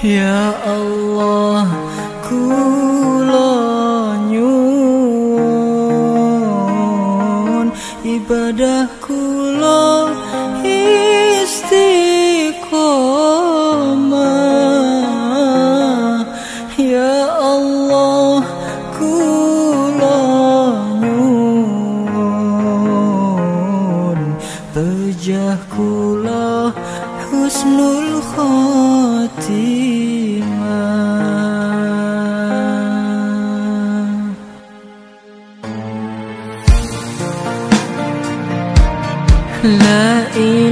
Ya Allah kula nyuwun ibadah kula istiqomah. Ya Allah kula nyuwun pejah husnul khotimah. La ilaha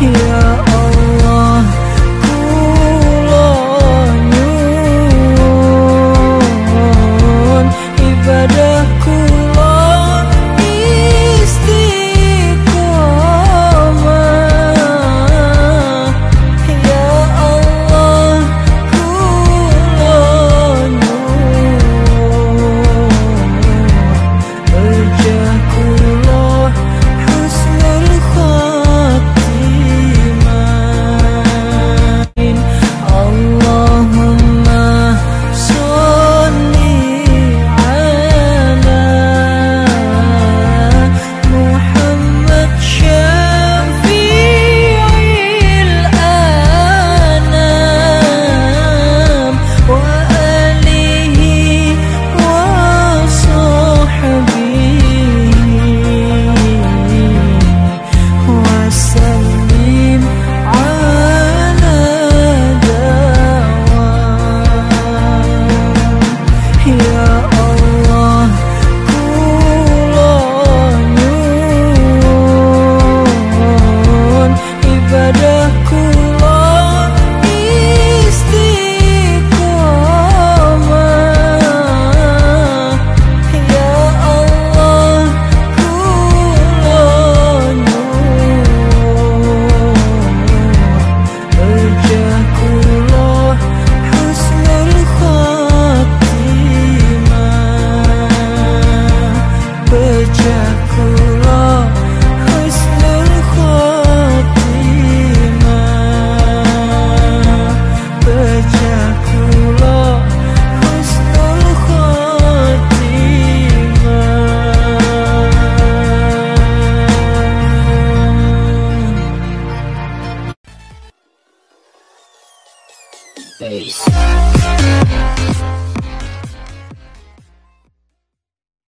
有。face.